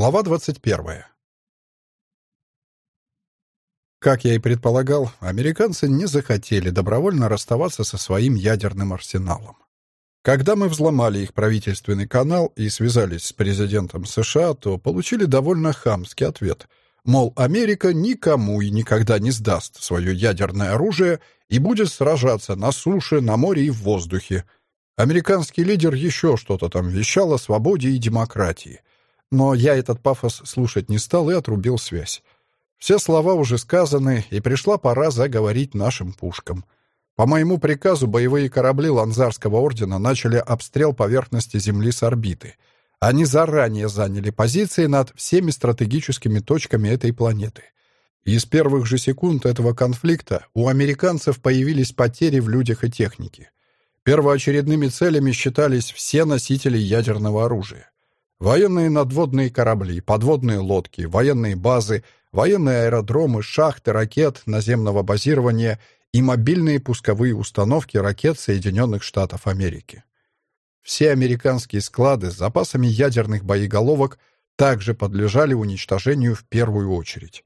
Глава 21. Как я и предполагал, американцы не захотели добровольно расставаться со своим ядерным арсеналом. Когда мы взломали их правительственный канал и связались с президентом США, то получили довольно хамский ответ. Мол, Америка никому и никогда не сдаст свое ядерное оружие и будет сражаться на суше, на море и в воздухе. Американский лидер еще что-то там вещал о свободе и демократии — но я этот пафос слушать не стал и отрубил связь. Все слова уже сказаны, и пришла пора заговорить нашим пушкам. По моему приказу боевые корабли Ланзарского ордена начали обстрел поверхности Земли с орбиты. Они заранее заняли позиции над всеми стратегическими точками этой планеты. И с первых же секунд этого конфликта у американцев появились потери в людях и технике. Первоочередными целями считались все носители ядерного оружия. Военные надводные корабли, подводные лодки, военные базы, военные аэродромы, шахты ракет наземного базирования и мобильные пусковые установки ракет Соединенных Штатов Америки. Все американские склады с запасами ядерных боеголовок также подлежали уничтожению в первую очередь.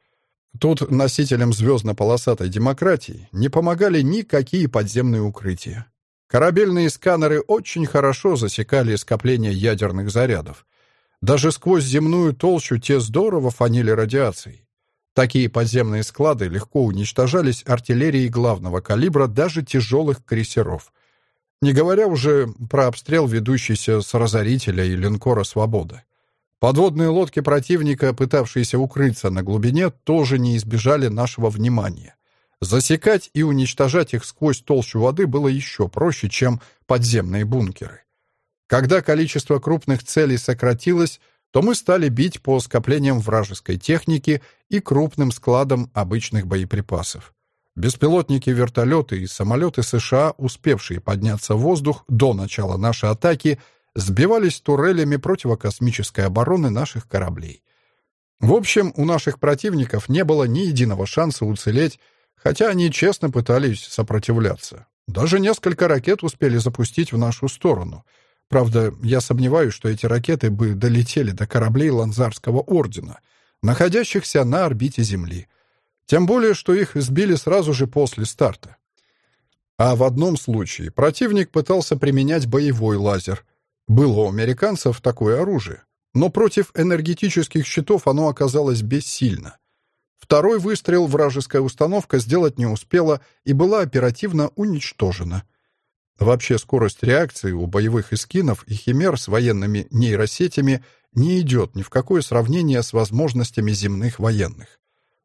Тут носителям звездно-полосатой демократии не помогали никакие подземные укрытия. Корабельные сканеры очень хорошо засекали скопление ядерных зарядов, даже сквозь земную толщу те здорово фанили радиацией. Такие подземные склады легко уничтожались артиллерией главного калибра даже тяжелых крейсеров. Не говоря уже про обстрел, ведущийся с разорителя и линкора «Свобода». Подводные лодки противника, пытавшиеся укрыться на глубине, тоже не избежали нашего внимания. Засекать и уничтожать их сквозь толщу воды было еще проще, чем подземные бункеры. Когда количество крупных целей сократилось, то мы стали бить по скоплениям вражеской техники и крупным складам обычных боеприпасов. Беспилотники, вертолеты и самолеты США, успевшие подняться в воздух до начала нашей атаки, сбивались турелями противокосмической обороны наших кораблей. В общем, у наших противников не было ни единого шанса уцелеть, хотя они честно пытались сопротивляться. Даже несколько ракет успели запустить в нашу сторону — Правда, я сомневаюсь, что эти ракеты бы долетели до кораблей Ланзарского ордена, находящихся на орбите Земли. Тем более, что их сбили сразу же после старта. А в одном случае противник пытался применять боевой лазер. Было у американцев такое оружие, но против энергетических щитов оно оказалось бессильно. Второй выстрел вражеская установка сделать не успела и была оперативно уничтожена — Вообще скорость реакции у боевых эскинов и химер с военными нейросетями не идет ни в какое сравнение с возможностями земных военных.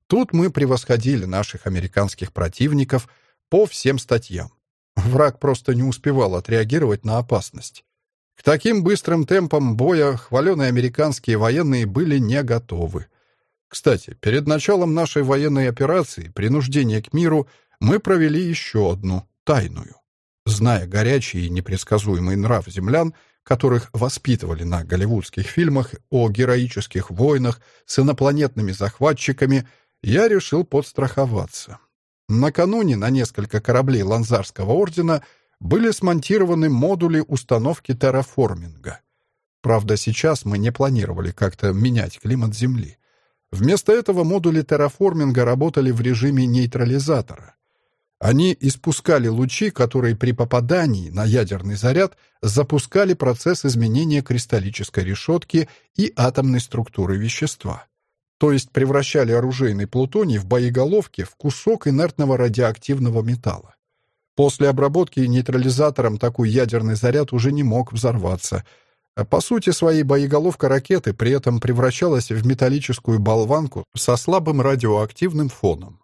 Тут мы превосходили наших американских противников по всем статьям. Враг просто не успевал отреагировать на опасность. К таким быстрым темпам боя хваленые американские военные были не готовы. Кстати, перед началом нашей военной операции «Принуждение к миру» мы провели еще одну, тайную. Зная горячий и непредсказуемый нрав землян, которых воспитывали на голливудских фильмах о героических войнах с инопланетными захватчиками, я решил подстраховаться. Накануне на несколько кораблей Ланзарского ордена были смонтированы модули установки терраформинга. Правда, сейчас мы не планировали как-то менять климат Земли. Вместо этого модули терраформинга работали в режиме нейтрализатора. Они испускали лучи, которые при попадании на ядерный заряд запускали процесс изменения кристаллической решетки и атомной структуры вещества. То есть превращали оружейный плутоний в боеголовке в кусок инертного радиоактивного металла. После обработки нейтрализатором такой ядерный заряд уже не мог взорваться. По сути своей боеголовка ракеты при этом превращалась в металлическую болванку со слабым радиоактивным фоном.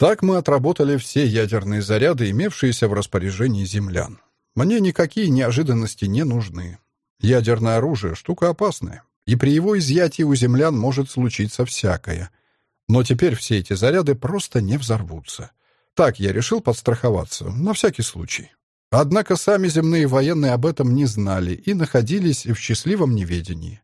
Так мы отработали все ядерные заряды, имевшиеся в распоряжении землян. Мне никакие неожиданности не нужны. Ядерное оружие — штука опасная, и при его изъятии у землян может случиться всякое. Но теперь все эти заряды просто не взорвутся. Так я решил подстраховаться, на всякий случай. Однако сами земные военные об этом не знали и находились в счастливом неведении.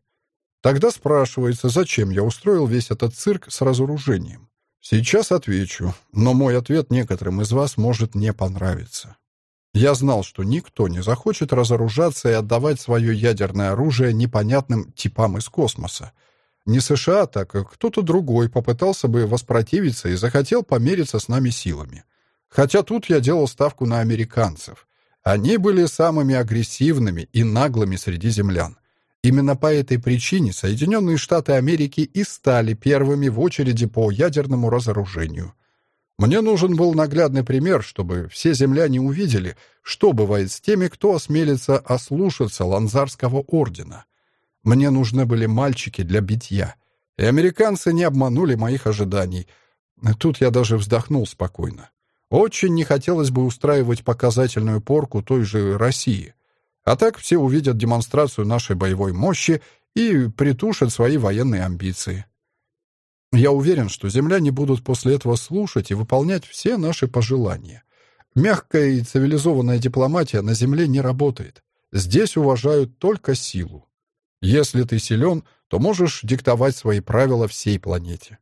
Тогда спрашивается, зачем я устроил весь этот цирк с разоружением. Сейчас отвечу, но мой ответ некоторым из вас может не понравиться. Я знал, что никто не захочет разоружаться и отдавать свое ядерное оружие непонятным типам из космоса. Не США, так кто-то другой попытался бы воспротивиться и захотел помериться с нами силами. Хотя тут я делал ставку на американцев. Они были самыми агрессивными и наглыми среди землян. Именно по этой причине Соединенные Штаты Америки и стали первыми в очереди по ядерному разоружению. Мне нужен был наглядный пример, чтобы все земляне увидели, что бывает с теми, кто осмелится ослушаться Ланзарского ордена. Мне нужны были мальчики для битья. И американцы не обманули моих ожиданий. Тут я даже вздохнул спокойно. Очень не хотелось бы устраивать показательную порку той же России. А так все увидят демонстрацию нашей боевой мощи и притушат свои военные амбиции. Я уверен, что земляне будут после этого слушать и выполнять все наши пожелания. Мягкая и цивилизованная дипломатия на Земле не работает. Здесь уважают только силу. Если ты силен, то можешь диктовать свои правила всей планете.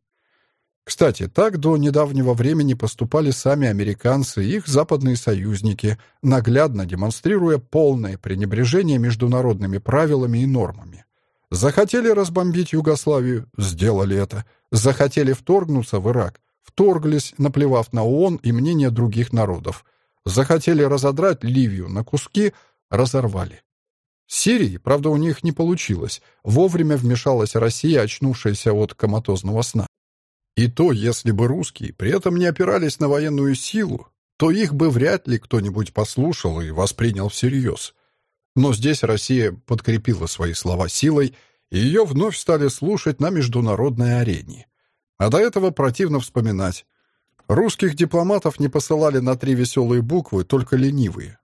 Кстати, так до недавнего времени поступали сами американцы и их западные союзники, наглядно демонстрируя полное пренебрежение международными правилами и нормами. Захотели разбомбить Югославию — сделали это. Захотели вторгнуться в Ирак — вторглись, наплевав на ООН и мнение других народов. Захотели разодрать Ливию на куски — разорвали. С Сирией, правда, у них не получилось. Вовремя вмешалась Россия, очнувшаяся от коматозного сна. И то, если бы русские при этом не опирались на военную силу, то их бы вряд ли кто-нибудь послушал и воспринял всерьез. Но здесь Россия подкрепила свои слова силой, и ее вновь стали слушать на международной арене. А до этого противно вспоминать. Русских дипломатов не посылали на три веселые буквы, только ленивые.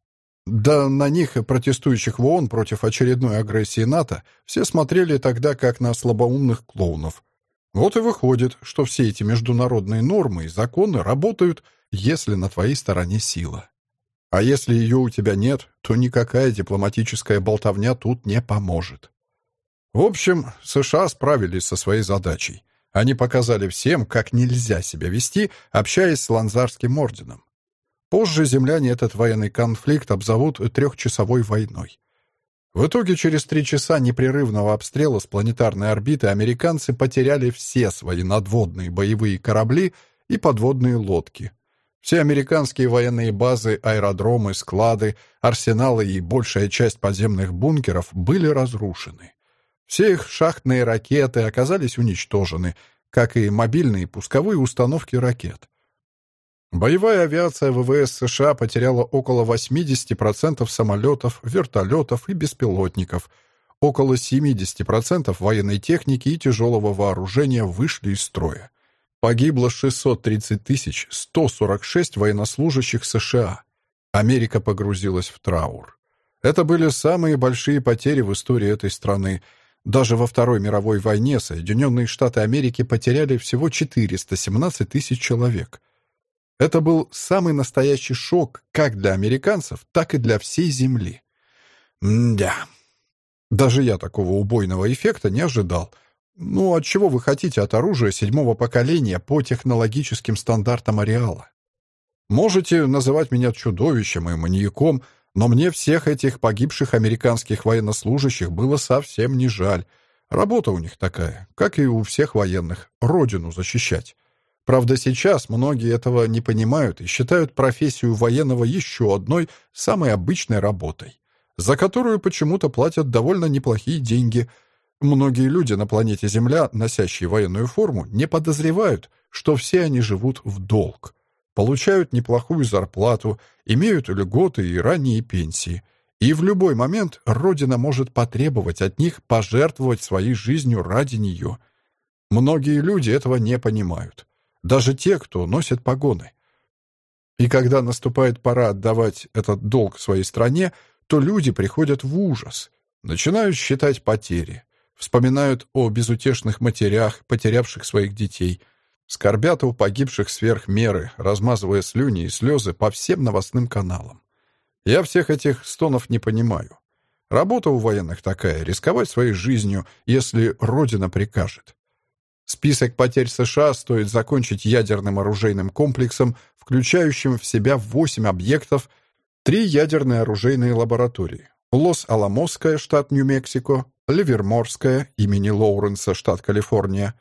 Да на них, протестующих в ООН против очередной агрессии НАТО, все смотрели тогда как на слабоумных клоунов – вот и выходит, что все эти международные нормы и законы работают, если на твоей стороне сила. А если ее у тебя нет, то никакая дипломатическая болтовня тут не поможет. В общем, США справились со своей задачей. Они показали всем, как нельзя себя вести, общаясь с Ланзарским орденом. Позже земляне этот военный конфликт обзовут трехчасовой войной. В итоге через три часа непрерывного обстрела с планетарной орбиты американцы потеряли все свои надводные боевые корабли и подводные лодки. Все американские военные базы, аэродромы, склады, арсеналы и большая часть подземных бункеров были разрушены. Все их шахтные ракеты оказались уничтожены, как и мобильные пусковые установки ракет. Боевая авиация ВВС США потеряла около 80% самолетов, вертолетов и беспилотников. Около 70% военной техники и тяжелого вооружения вышли из строя. Погибло 630 146 военнослужащих США. Америка погрузилась в траур. Это были самые большие потери в истории этой страны. Даже во Второй мировой войне Соединенные Штаты Америки потеряли всего 417 тысяч человек – это был самый настоящий шок как для американцев, так и для всей Земли. М-да. Даже я такого убойного эффекта не ожидал. Ну, от чего вы хотите от оружия седьмого поколения по технологическим стандартам ареала? Можете называть меня чудовищем и маньяком, но мне всех этих погибших американских военнослужащих было совсем не жаль. Работа у них такая, как и у всех военных, родину защищать. Правда, сейчас многие этого не понимают и считают профессию военного еще одной самой обычной работой, за которую почему-то платят довольно неплохие деньги. Многие люди на планете Земля, носящие военную форму, не подозревают, что все они живут в долг, получают неплохую зарплату, имеют льготы и ранние пенсии. И в любой момент Родина может потребовать от них пожертвовать своей жизнью ради нее. Многие люди этого не понимают даже те, кто носит погоны. И когда наступает пора отдавать этот долг своей стране, то люди приходят в ужас, начинают считать потери, вспоминают о безутешных матерях, потерявших своих детей, скорбят о погибших сверх меры, размазывая слюни и слезы по всем новостным каналам. Я всех этих стонов не понимаю. Работа у военных такая — рисковать своей жизнью, если Родина прикажет. Список потерь США стоит закончить ядерным оружейным комплексом, включающим в себя восемь объектов, три ядерные оружейные лаборатории. Лос-Аламосская, штат Нью-Мексико, Ливерморская имени Лоуренса, штат Калифорния,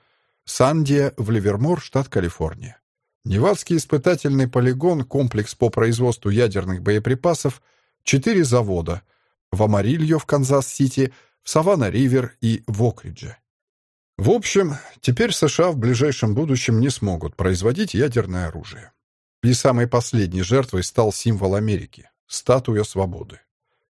Сандия в Ливермор, штат Калифорния. Невадский испытательный полигон, комплекс по производству ядерных боеприпасов, четыре завода в Амарильо в Канзас-Сити, в Саванна-Ривер и в Окридже. В общем, теперь США в ближайшем будущем не смогут производить ядерное оружие. И самой последней жертвой стал символ Америки — статуя свободы.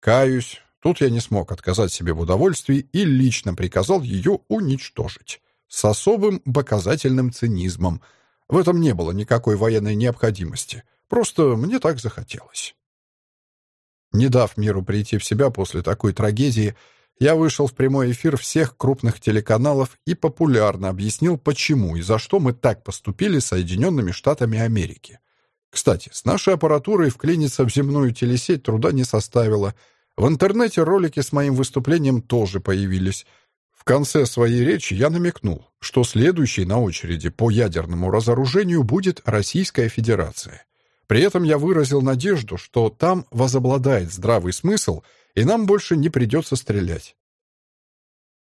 Каюсь, тут я не смог отказать себе в удовольствии и лично приказал ее уничтожить. С особым показательным цинизмом — в этом не было никакой военной необходимости. Просто мне так захотелось. Не дав миру прийти в себя после такой трагедии, я вышел в прямой эфир всех крупных телеканалов и популярно объяснил, почему и за что мы так поступили с Соединенными Штатами Америки. Кстати, с нашей аппаратурой вклиниться в земную телесеть труда не составило. В интернете ролики с моим выступлением тоже появились — в конце своей речи я намекнул, что следующей на очереди по ядерному разоружению будет Российская Федерация. При этом я выразил надежду, что там возобладает здравый смысл, и нам больше не придется стрелять.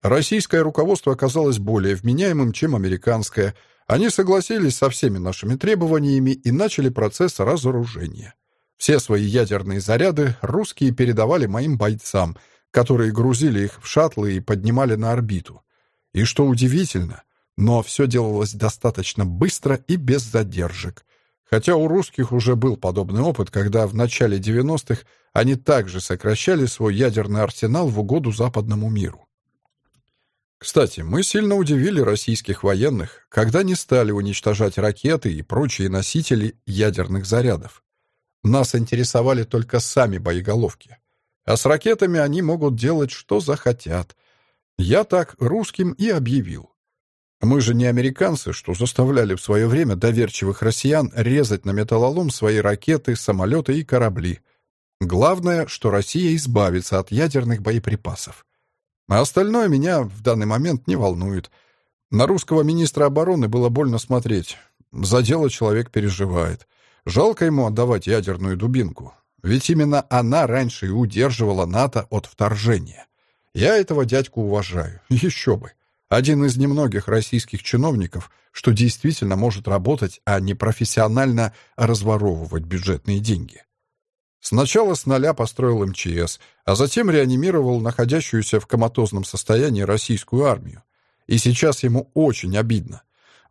Российское руководство оказалось более вменяемым, чем американское. Они согласились со всеми нашими требованиями и начали процесс разоружения. Все свои ядерные заряды русские передавали моим бойцам — которые грузили их в шаттлы и поднимали на орбиту. И что удивительно, но все делалось достаточно быстро и без задержек. Хотя у русских уже был подобный опыт, когда в начале 90-х они также сокращали свой ядерный арсенал в угоду западному миру. Кстати, мы сильно удивили российских военных, когда не стали уничтожать ракеты и прочие носители ядерных зарядов. Нас интересовали только сами боеголовки. А с ракетами они могут делать, что захотят. Я так русским и объявил. Мы же не американцы, что заставляли в свое время доверчивых россиян резать на металлолом свои ракеты, самолеты и корабли. Главное, что Россия избавится от ядерных боеприпасов. А остальное меня в данный момент не волнует. На русского министра обороны было больно смотреть. За дело человек переживает. Жалко ему отдавать ядерную дубинку. Ведь именно она раньше и удерживала НАТО от вторжения. Я этого дядьку уважаю. Еще бы. Один из немногих российских чиновников, что действительно может работать, а не профессионально разворовывать бюджетные деньги. Сначала с нуля построил МЧС, а затем реанимировал находящуюся в коматозном состоянии российскую армию. И сейчас ему очень обидно.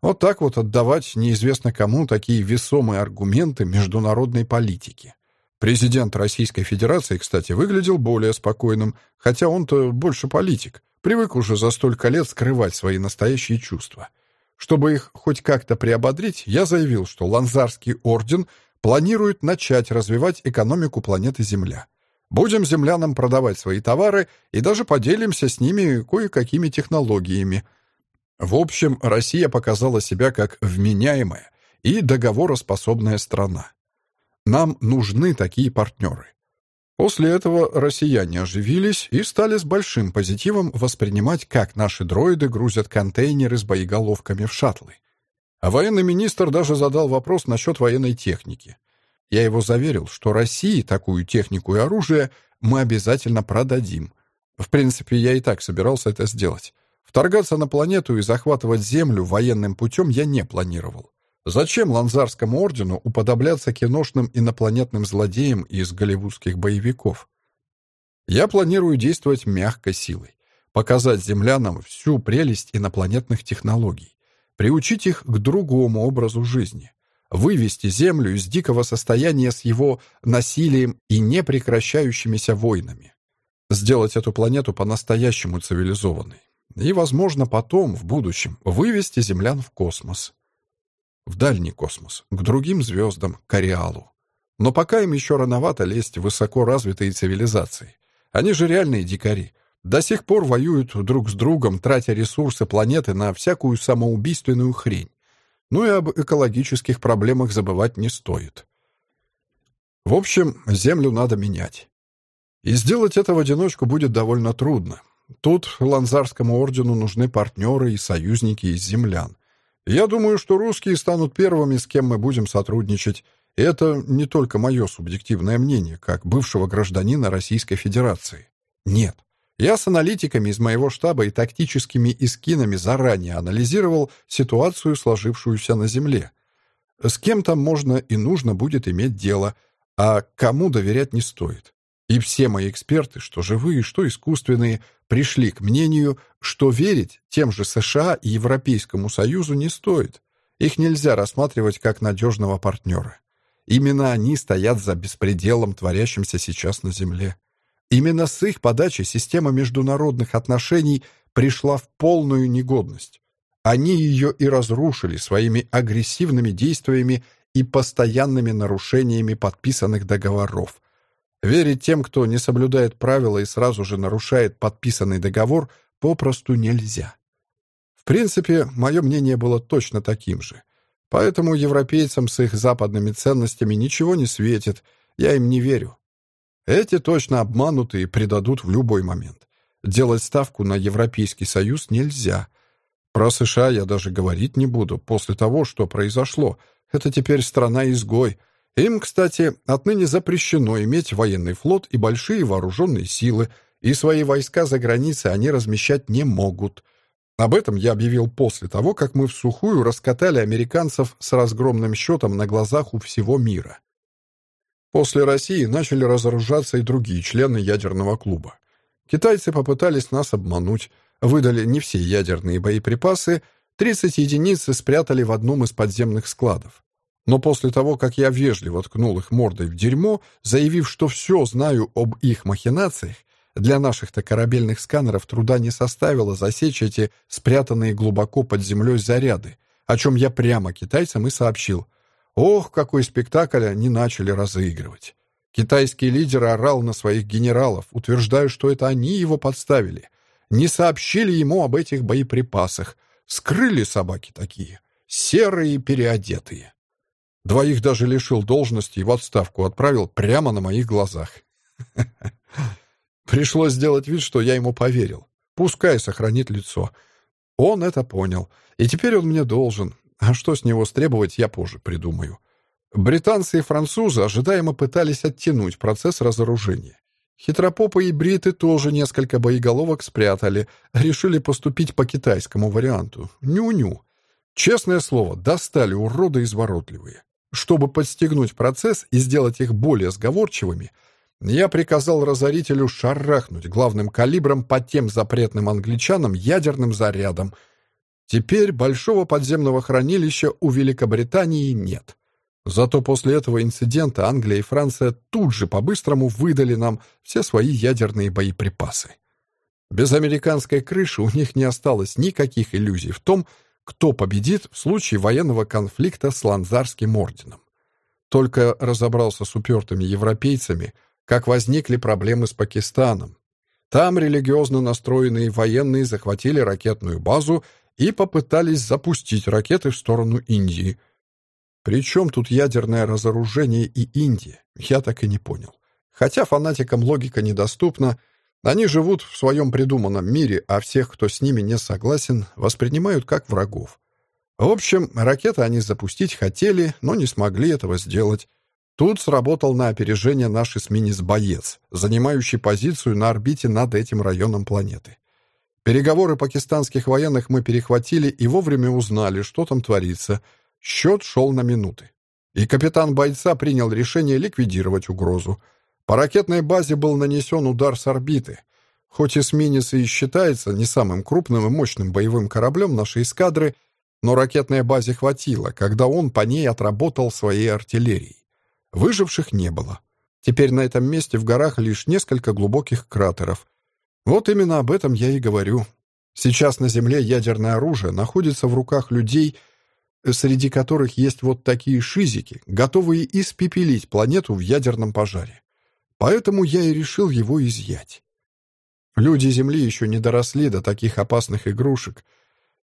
Вот так вот отдавать неизвестно кому такие весомые аргументы международной политики. Президент Российской Федерации, кстати, выглядел более спокойным, хотя он-то больше политик, привык уже за столько лет скрывать свои настоящие чувства. Чтобы их хоть как-то приободрить, я заявил, что Ланзарский орден планирует начать развивать экономику планеты Земля. Будем землянам продавать свои товары и даже поделимся с ними кое-какими технологиями. В общем, Россия показала себя как вменяемая и договороспособная страна. Нам нужны такие партнеры. После этого россияне оживились и стали с большим позитивом воспринимать, как наши дроиды грузят контейнеры с боеголовками в шаттлы. А военный министр даже задал вопрос насчет военной техники. Я его заверил, что России такую технику и оружие мы обязательно продадим. В принципе, я и так собирался это сделать. Вторгаться на планету и захватывать Землю военным путем я не планировал. Зачем Ланзарскому ордену уподобляться киношным инопланетным злодеям из голливудских боевиков? Я планирую действовать мягкой силой, показать землянам всю прелесть инопланетных технологий, приучить их к другому образу жизни, вывести Землю из дикого состояния с его насилием и непрекращающимися войнами, сделать эту планету по-настоящему цивилизованной и, возможно, потом, в будущем, вывести землян в космос в дальний космос, к другим звездам, к ареалу. Но пока им еще рановато лезть в высоко развитые цивилизации. Они же реальные дикари. До сих пор воюют друг с другом, тратя ресурсы планеты на всякую самоубийственную хрень. Ну и об экологических проблемах забывать не стоит. В общем, Землю надо менять. И сделать это в одиночку будет довольно трудно. Тут Ланзарскому ордену нужны партнеры и союзники из землян. Я думаю, что русские станут первыми, с кем мы будем сотрудничать. И это не только мое субъективное мнение, как бывшего гражданина Российской Федерации. Нет, Я с аналитиками из моего штаба и тактическими искинами заранее анализировал ситуацию, сложившуюся на Земле. С кем то можно и нужно будет иметь дело, а кому доверять не стоит. И все мои эксперты, что живые, что искусственные, пришли к мнению, что верить тем же США и Европейскому Союзу не стоит. Их нельзя рассматривать как надежного партнера. Именно они стоят за беспределом, творящимся сейчас на Земле. Именно с их подачи система международных отношений пришла в полную негодность. Они ее и разрушили своими агрессивными действиями и постоянными нарушениями подписанных договоров. Верить тем, кто не соблюдает правила и сразу же нарушает подписанный договор, попросту нельзя. В принципе, мое мнение было точно таким же. Поэтому европейцам с их западными ценностями ничего не светит, я им не верю. Эти точно обмануты и предадут в любой момент. Делать ставку на Европейский Союз нельзя. Про США я даже говорить не буду после того, что произошло. Это теперь страна-изгой. Им, кстати, отныне запрещено иметь военный флот и большие вооруженные силы, и свои войска за границей они размещать не могут. Об этом я объявил после того, как мы в сухую раскатали американцев с разгромным счетом на глазах у всего мира. После России начали разоружаться и другие члены ядерного клуба. Китайцы попытались нас обмануть, выдали не все ядерные боеприпасы, 30 единиц спрятали в одном из подземных складов. Но после того, как я вежливо ткнул их мордой в дерьмо, заявив, что все знаю об их махинациях, для наших-то корабельных сканеров труда не составило засечь эти спрятанные глубоко под землей заряды, о чем я прямо китайцам и сообщил. Ох, какой спектакль они начали разыгрывать. Китайский лидер орал на своих генералов, утверждая, что это они его подставили. Не сообщили ему об этих боеприпасах. Скрыли собаки такие, серые переодетые. Двоих даже лишил должности и в отставку отправил прямо на моих глазах. Пришлось сделать вид, что я ему поверил. Пускай сохранит лицо. Он это понял. И теперь он мне должен. А что с него стребовать, я позже придумаю. Британцы и французы ожидаемо пытались оттянуть процесс разоружения. Хитропопы и бриты тоже несколько боеголовок спрятали, решили поступить по китайскому варианту. Ню-ню. Честное слово, достали уроды изворотливые. Чтобы подстегнуть процесс и сделать их более сговорчивыми — я приказал разорителю шарахнуть главным калибром по тем запретным англичанам ядерным зарядом. Теперь большого подземного хранилища у Великобритании нет. Зато после этого инцидента Англия и Франция тут же по-быстрому выдали нам все свои ядерные боеприпасы. Без американской крыши у них не осталось никаких иллюзий в том, кто победит в случае военного конфликта с Ланзарским орденом. Только разобрался с упертыми европейцами — как возникли проблемы с Пакистаном. Там религиозно настроенные военные захватили ракетную базу и попытались запустить ракеты в сторону Индии. Причем тут ядерное разоружение и Индия, я так и не понял. Хотя фанатикам логика недоступна, они живут в своем придуманном мире, а всех, кто с ними не согласен, воспринимают как врагов. В общем, ракеты они запустить хотели, но не смогли этого сделать. Тут сработал на опережение наш эсминец-боец, занимающий позицию на орбите над этим районом планеты. Переговоры пакистанских военных мы перехватили и вовремя узнали, что там творится. Счет шел на минуты. И капитан бойца принял решение ликвидировать угрозу. По ракетной базе был нанесен удар с орбиты. Хоть эсминец и считается не самым крупным и мощным боевым кораблем нашей эскадры, но ракетной базе хватило, когда он по ней отработал своей артиллерией. Выживших не было. Теперь на этом месте в горах лишь несколько глубоких кратеров. Вот именно об этом я и говорю. Сейчас на Земле ядерное оружие находится в руках людей, среди которых есть вот такие шизики, готовые испепелить планету в ядерном пожаре. Поэтому я и решил его изъять. Люди Земли еще не доросли до таких опасных игрушек.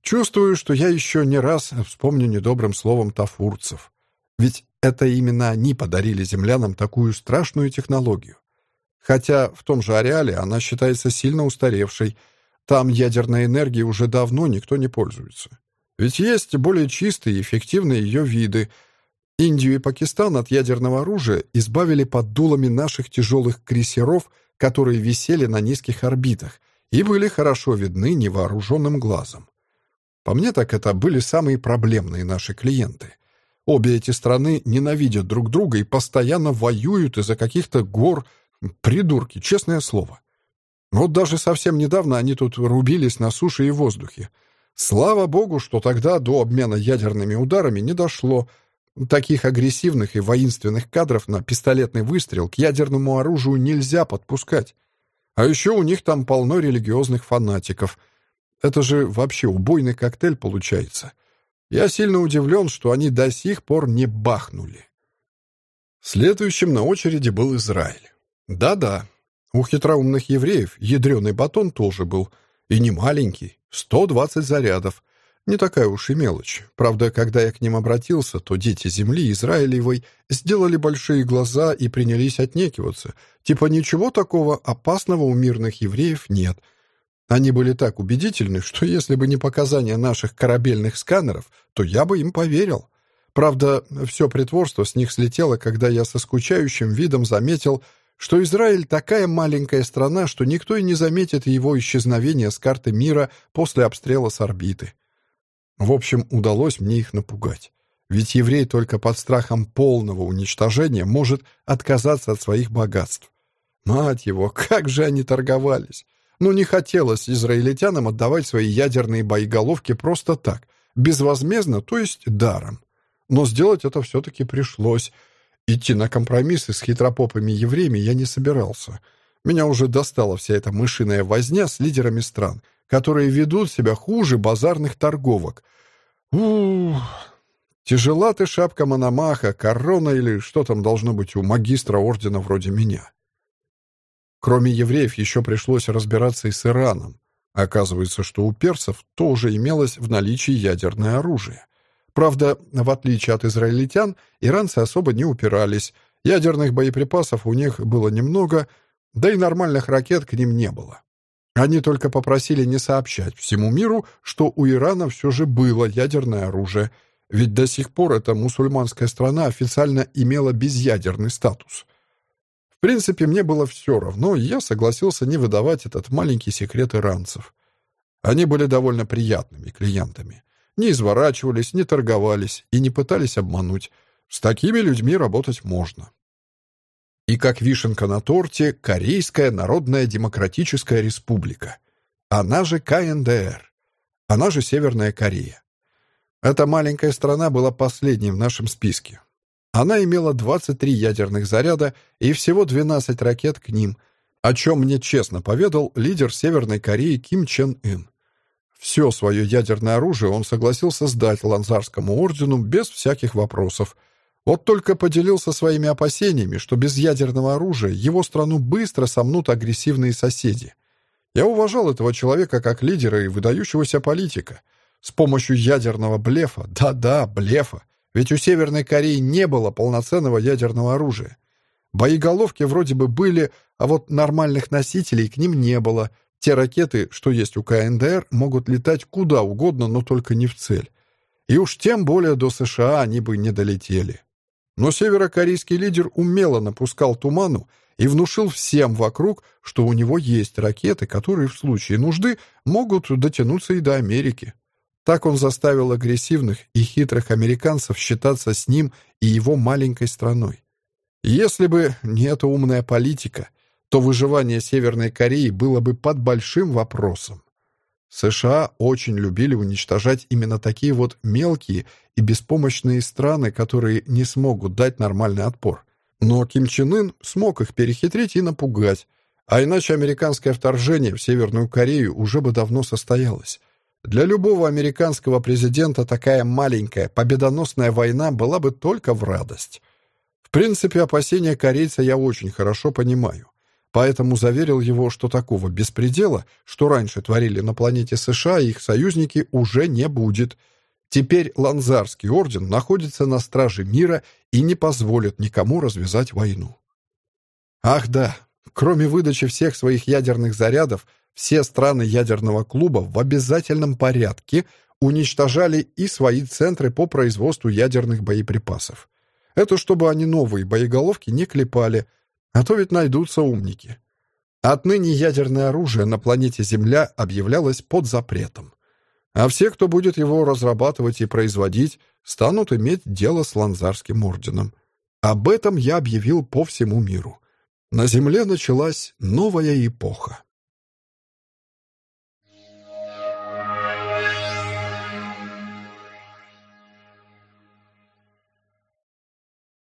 Чувствую, что я еще не раз вспомню недобрым словом тафурцев. Ведь это именно они подарили землянам такую страшную технологию. Хотя в том же ареале она считается сильно устаревшей. Там ядерной энергией уже давно никто не пользуется. Ведь есть более чистые и эффективные ее виды. Индию и Пакистан от ядерного оружия избавили под дулами наших тяжелых крейсеров, которые висели на низких орбитах, и были хорошо видны невооруженным глазом. По мне так это были самые проблемные наши клиенты. Обе эти страны ненавидят друг друга и постоянно воюют из-за каких-то гор. Придурки, честное слово. Вот даже совсем недавно они тут рубились на суше и воздухе. Слава богу, что тогда до обмена ядерными ударами не дошло. Таких агрессивных и воинственных кадров на пистолетный выстрел к ядерному оружию нельзя подпускать. А еще у них там полно религиозных фанатиков — это же вообще убойный коктейль получается. Я сильно удивлен, что они до сих пор не бахнули. Следующим на очереди был Израиль. Да-да, у хитроумных евреев ядреный батон тоже был. И не маленький, 120 зарядов. Не такая уж и мелочь. Правда, когда я к ним обратился, то дети земли Израилевой сделали большие глаза и принялись отнекиваться. Типа ничего такого опасного у мирных евреев нет — они были так убедительны, что если бы не показания наших корабельных сканеров, то я бы им поверил. Правда, все притворство с них слетело, когда я со скучающим видом заметил, что Израиль такая маленькая страна, что никто и не заметит его исчезновения с карты мира после обстрела с орбиты. В общем, удалось мне их напугать. Ведь еврей только под страхом полного уничтожения может отказаться от своих богатств. Мать его, как же они торговались! но не хотелось израильтянам отдавать свои ядерные боеголовки просто так, безвозмездно, то есть даром. Но сделать это все-таки пришлось. Идти на компромиссы с хитропопами евреями я не собирался. Меня уже достала вся эта мышиная возня с лидерами стран, которые ведут себя хуже базарных торговок. Ух, тяжела ты шапка Мономаха, корона или что там должно быть у магистра ордена вроде меня. Кроме евреев еще пришлось разбираться и с Ираном. Оказывается, что у персов тоже имелось в наличии ядерное оружие. Правда, в отличие от израильтян, иранцы особо не упирались. Ядерных боеприпасов у них было немного, да и нормальных ракет к ним не было. Они только попросили не сообщать всему миру, что у Ирана все же было ядерное оружие, ведь до сих пор эта мусульманская страна официально имела безъядерный статус — в принципе, мне было все равно, и я согласился не выдавать этот маленький секрет иранцев. Они были довольно приятными клиентами. Не изворачивались, не торговались и не пытались обмануть. С такими людьми работать можно. И как вишенка на торте, Корейская Народная Демократическая Республика. Она же КНДР. Она же Северная Корея. Эта маленькая страна была последней в нашем списке. Она имела 23 ядерных заряда и всего 12 ракет к ним, о чем мне честно поведал лидер Северной Кореи Ким Чен Ын. Все свое ядерное оружие он согласился сдать Ланзарскому ордену без всяких вопросов. Вот только поделился своими опасениями, что без ядерного оружия его страну быстро сомнут агрессивные соседи. Я уважал этого человека как лидера и выдающегося политика. С помощью ядерного блефа, да-да, блефа, ведь у Северной Кореи не было полноценного ядерного оружия. Боеголовки вроде бы были, а вот нормальных носителей к ним не было. Те ракеты, что есть у КНДР, могут летать куда угодно, но только не в цель. И уж тем более до США они бы не долетели. Но северокорейский лидер умело напускал туману и внушил всем вокруг, что у него есть ракеты, которые в случае нужды могут дотянуться и до Америки. Так он заставил агрессивных и хитрых американцев считаться с ним и его маленькой страной. Если бы не эта умная политика, то выживание Северной Кореи было бы под большим вопросом. США очень любили уничтожать именно такие вот мелкие и беспомощные страны, которые не смогут дать нормальный отпор. Но Ким Чен Ын смог их перехитрить и напугать, а иначе американское вторжение в Северную Корею уже бы давно состоялось. Для любого американского президента такая маленькая, победоносная война была бы только в радость. В принципе, опасения корейца я очень хорошо понимаю. Поэтому заверил его, что такого беспредела, что раньше творили на планете США и их союзники, уже не будет. Теперь Ланзарский орден находится на страже мира и не позволит никому развязать войну. Ах да, кроме выдачи всех своих ядерных зарядов, все страны ядерного клуба в обязательном порядке уничтожали и свои центры по производству ядерных боеприпасов. Это чтобы они новые боеголовки не клепали, а то ведь найдутся умники. Отныне ядерное оружие на планете Земля объявлялось под запретом. А все, кто будет его разрабатывать и производить, станут иметь дело с Ланзарским орденом. Об этом я объявил по всему миру. На Земле началась новая эпоха.